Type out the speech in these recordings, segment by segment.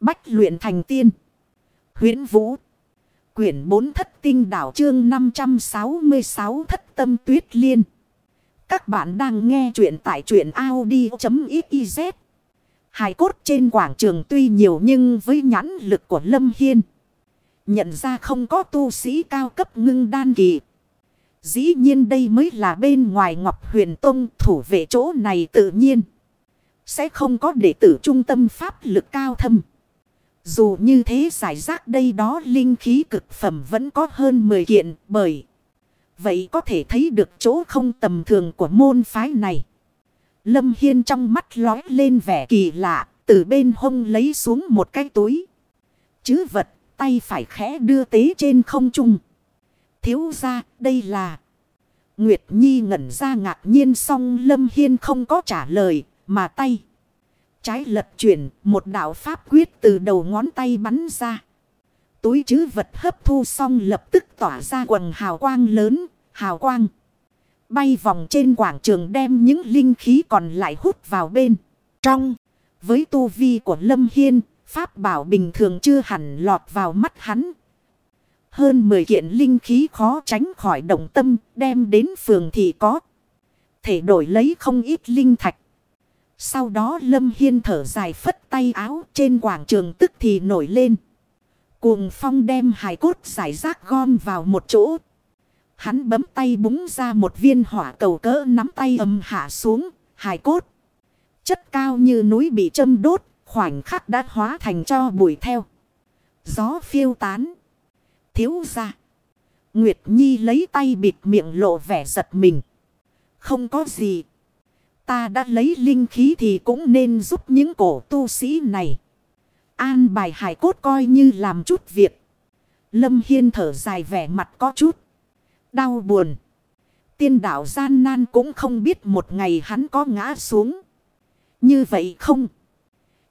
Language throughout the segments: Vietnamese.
Bách luyện thành tiên. huyễn Vũ. Quyển 4 thất tinh đảo chương 566 thất tâm tuyết liên. Các bạn đang nghe truyện tại truyện Audi.xyz. Hài cốt trên quảng trường tuy nhiều nhưng với nhãn lực của Lâm Hiên. Nhận ra không có tu sĩ cao cấp ngưng đan kỳ. Dĩ nhiên đây mới là bên ngoài Ngọc Huyền Tông thủ vệ chỗ này tự nhiên. Sẽ không có đệ tử trung tâm pháp lực cao thâm. Dù như thế giải rác đây đó linh khí cực phẩm vẫn có hơn 10 kiện bởi. Vậy có thể thấy được chỗ không tầm thường của môn phái này. Lâm Hiên trong mắt lói lên vẻ kỳ lạ, từ bên hông lấy xuống một cái túi. Chứ vật, tay phải khẽ đưa tế trên không trung. Thiếu ra, đây là... Nguyệt Nhi ngẩn ra ngạc nhiên xong Lâm Hiên không có trả lời, mà tay. Trái lật chuyển, một đạo pháp quyết từ đầu ngón tay bắn ra. Túi chứ vật hấp thu xong lập tức tỏa ra quần hào quang lớn, hào quang. Bay vòng trên quảng trường đem những linh khí còn lại hút vào bên. Trong, với tu vi của Lâm Hiên, pháp bảo bình thường chưa hẳn lọt vào mắt hắn. Hơn 10 kiện linh khí khó tránh khỏi động tâm đem đến phường thì có. Thể đổi lấy không ít linh thạch. Sau đó Lâm Hiên thở dài phất tay áo trên quảng trường tức thì nổi lên. Cuồng phong đem hài cốt giải rác gom vào một chỗ. Hắn bấm tay búng ra một viên hỏa cầu cỡ nắm tay ầm hạ xuống, hài cốt. Chất cao như núi bị châm đốt, khoảnh khắc đã hóa thành cho bụi theo. Gió phiêu tán. Thiếu ra. Nguyệt Nhi lấy tay bịt miệng lộ vẻ giật mình. Không có gì. Ta đã lấy linh khí thì cũng nên giúp những cổ tu sĩ này. An bài hải cốt coi như làm chút việc. Lâm Hiên thở dài vẻ mặt có chút. Đau buồn. Tiên đạo gian nan cũng không biết một ngày hắn có ngã xuống. Như vậy không?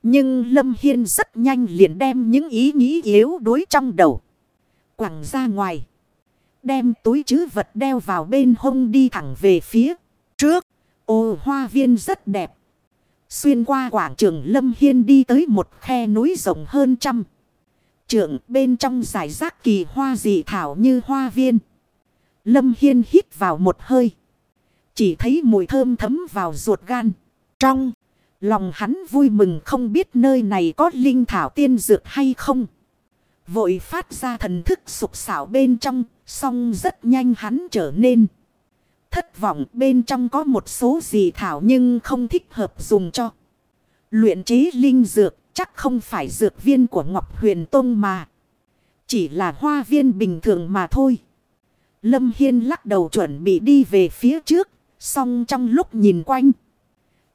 Nhưng Lâm Hiên rất nhanh liền đem những ý nghĩ yếu đuối trong đầu. Quẳng ra ngoài. Đem túi chứ vật đeo vào bên hông đi thẳng về phía trước. Ô, hoa viên rất đẹp. Xuyên qua quảng trường Lâm Hiên đi tới một khe núi rộng hơn trăm. Trượng bên trong giải rác kỳ hoa dị thảo như hoa viên. Lâm Hiên hít vào một hơi. Chỉ thấy mùi thơm thấm vào ruột gan. Trong lòng hắn vui mừng không biết nơi này có linh thảo tiên dược hay không. Vội phát ra thần thức sụp xảo bên trong. Xong rất nhanh hắn trở nên. Vọng, bên trong có một số gì thảo nhưng không thích hợp dùng cho. Luyện chế linh dược, chắc không phải dược viên của Ngọc Huyền Tông mà. Chỉ là hoa viên bình thường mà thôi. Lâm Hiên lắc đầu chuẩn bị đi về phía trước. Xong trong lúc nhìn quanh.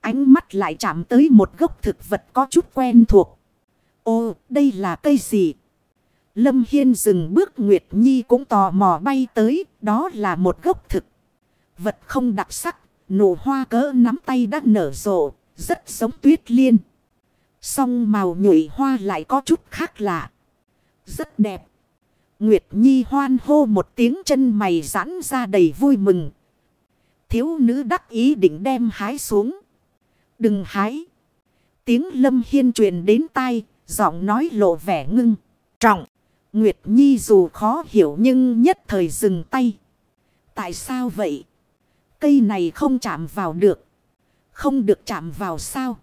Ánh mắt lại chạm tới một gốc thực vật có chút quen thuộc. Ô, đây là cây gì? Lâm Hiên dừng bước, Nguyệt Nhi cũng tò mò bay tới. Đó là một gốc thực vật không đặc sắc, nụ hoa cỡ nắm tay đã nở rộ, rất giống tuyết liên. Song màu nhụy hoa lại có chút khác lạ. Rất đẹp. Nguyệt Nhi hoan hô một tiếng chân mày giãn ra đầy vui mừng. Thiếu nữ đắc ý định đem hái xuống. Đừng hái. Tiếng lâm hiên truyền đến tai, giọng nói lộ vẻ ngưng, trọng. Nguyệt Nhi dù khó hiểu nhưng nhất thời dừng tay. Tại sao vậy? Cây này không chạm vào được. Không được chạm vào sao?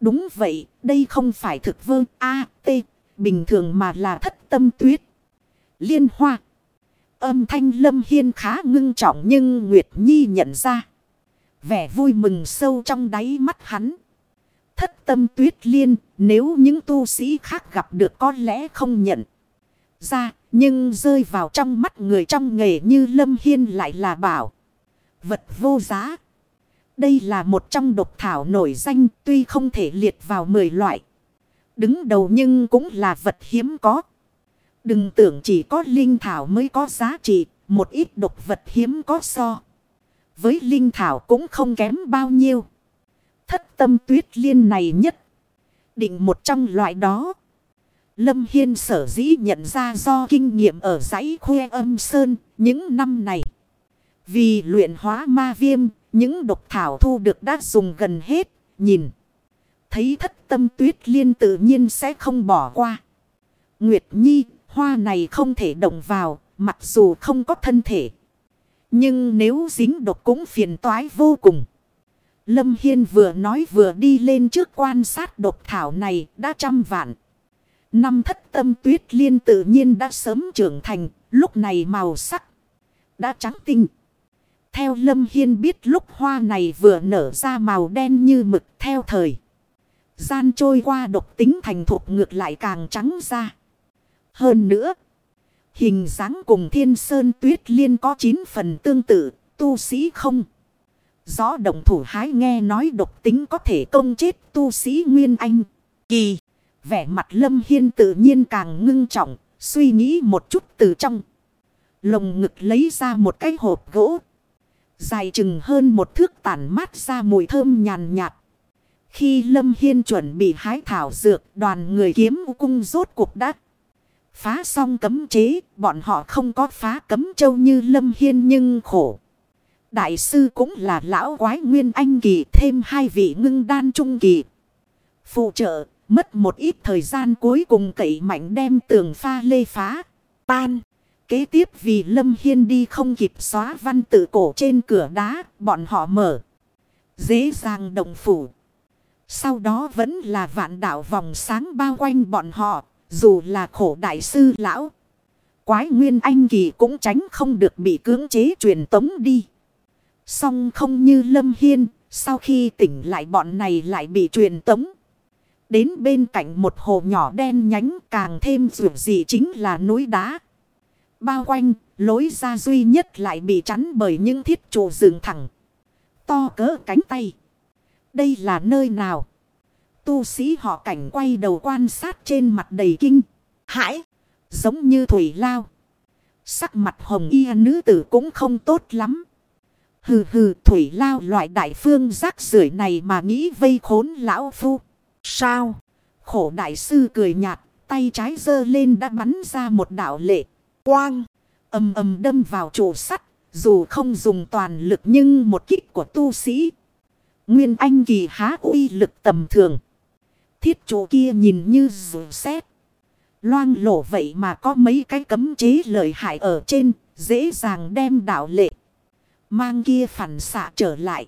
Đúng vậy, đây không phải thực vơ A, T, bình thường mà là thất tâm tuyết. Liên hoa. Âm thanh lâm hiên khá ngưng trọng nhưng Nguyệt Nhi nhận ra. Vẻ vui mừng sâu trong đáy mắt hắn. Thất tâm tuyết liên, nếu những tu sĩ khác gặp được có lẽ không nhận ra. Nhưng rơi vào trong mắt người trong nghề như lâm hiên lại là bảo vật vô giá. Đây là một trong độc thảo nổi danh tuy không thể liệt vào 10 loại. Đứng đầu nhưng cũng là vật hiếm có. Đừng tưởng chỉ có linh thảo mới có giá trị, một ít độc vật hiếm có so. Với linh thảo cũng không kém bao nhiêu. Thất tâm tuyết liên này nhất. Định một trong loại đó. Lâm Hiên sở dĩ nhận ra do kinh nghiệm ở dãy khuê âm sơn những năm này. Vì luyện hóa ma viêm, những độc thảo thu được đã dùng gần hết, nhìn. Thấy thất tâm tuyết liên tự nhiên sẽ không bỏ qua. Nguyệt Nhi, hoa này không thể động vào, mặc dù không có thân thể. Nhưng nếu dính độc cũng phiền toái vô cùng. Lâm Hiên vừa nói vừa đi lên trước quan sát độc thảo này đã trăm vạn. Năm thất tâm tuyết liên tự nhiên đã sớm trưởng thành, lúc này màu sắc đã trắng tinh. Theo Lâm Hiên biết lúc hoa này vừa nở ra màu đen như mực theo thời. Gian trôi qua độc tính thành thục ngược lại càng trắng ra. Hơn nữa, hình dáng cùng thiên sơn tuyết liên có 9 phần tương tự, tu sĩ không. Gió động thủ hái nghe nói độc tính có thể công chết tu sĩ Nguyên Anh. Kỳ, vẻ mặt Lâm Hiên tự nhiên càng ngưng trọng, suy nghĩ một chút từ trong. Lồng ngực lấy ra một cái hộp gỗ. Dài chừng hơn một thước tản mát ra mùi thơm nhàn nhạt. Khi Lâm Hiên chuẩn bị hái thảo dược, đoàn người kiếm cung rốt cuộc đắc. Phá xong cấm chế, bọn họ không có phá cấm châu như Lâm Hiên nhưng khổ. Đại sư cũng là lão quái nguyên anh kỳ thêm hai vị ngưng đan trung kỳ. Phụ trợ, mất một ít thời gian cuối cùng cậy mạnh đem tường pha lê phá, tan. Kế tiếp vì Lâm Hiên đi không kịp xóa văn tự cổ trên cửa đá, bọn họ mở. Dễ dàng đồng phủ. Sau đó vẫn là vạn đảo vòng sáng bao quanh bọn họ, dù là khổ đại sư lão. Quái nguyên anh kỳ cũng tránh không được bị cưỡng chế truyền tống đi. Song không như Lâm Hiên, sau khi tỉnh lại bọn này lại bị truyền tống. Đến bên cạnh một hồ nhỏ đen nhánh càng thêm rượu gì chính là núi đá. Bao quanh, lối ra duy nhất lại bị chắn bởi những thiết trụ dựng thẳng. To cỡ cánh tay. Đây là nơi nào? Tu sĩ họ cảnh quay đầu quan sát trên mặt đầy kinh. Hãi! Giống như thủy lao. Sắc mặt hồng y nữ tử cũng không tốt lắm. Hừ hừ thủy lao loại đại phương rác rưởi này mà nghĩ vây khốn lão phu. Sao? Khổ đại sư cười nhạt, tay trái giơ lên đã bắn ra một đạo lệ. Quang! Âm âm đâm vào trụ sắt, dù không dùng toàn lực nhưng một kích của tu sĩ. Nguyên Anh kỳ há uy lực tầm thường. Thiết trụ kia nhìn như dù xét. Loang lổ vậy mà có mấy cái cấm chế lợi hại ở trên, dễ dàng đem đạo lệ. Mang kia phản xạ trở lại.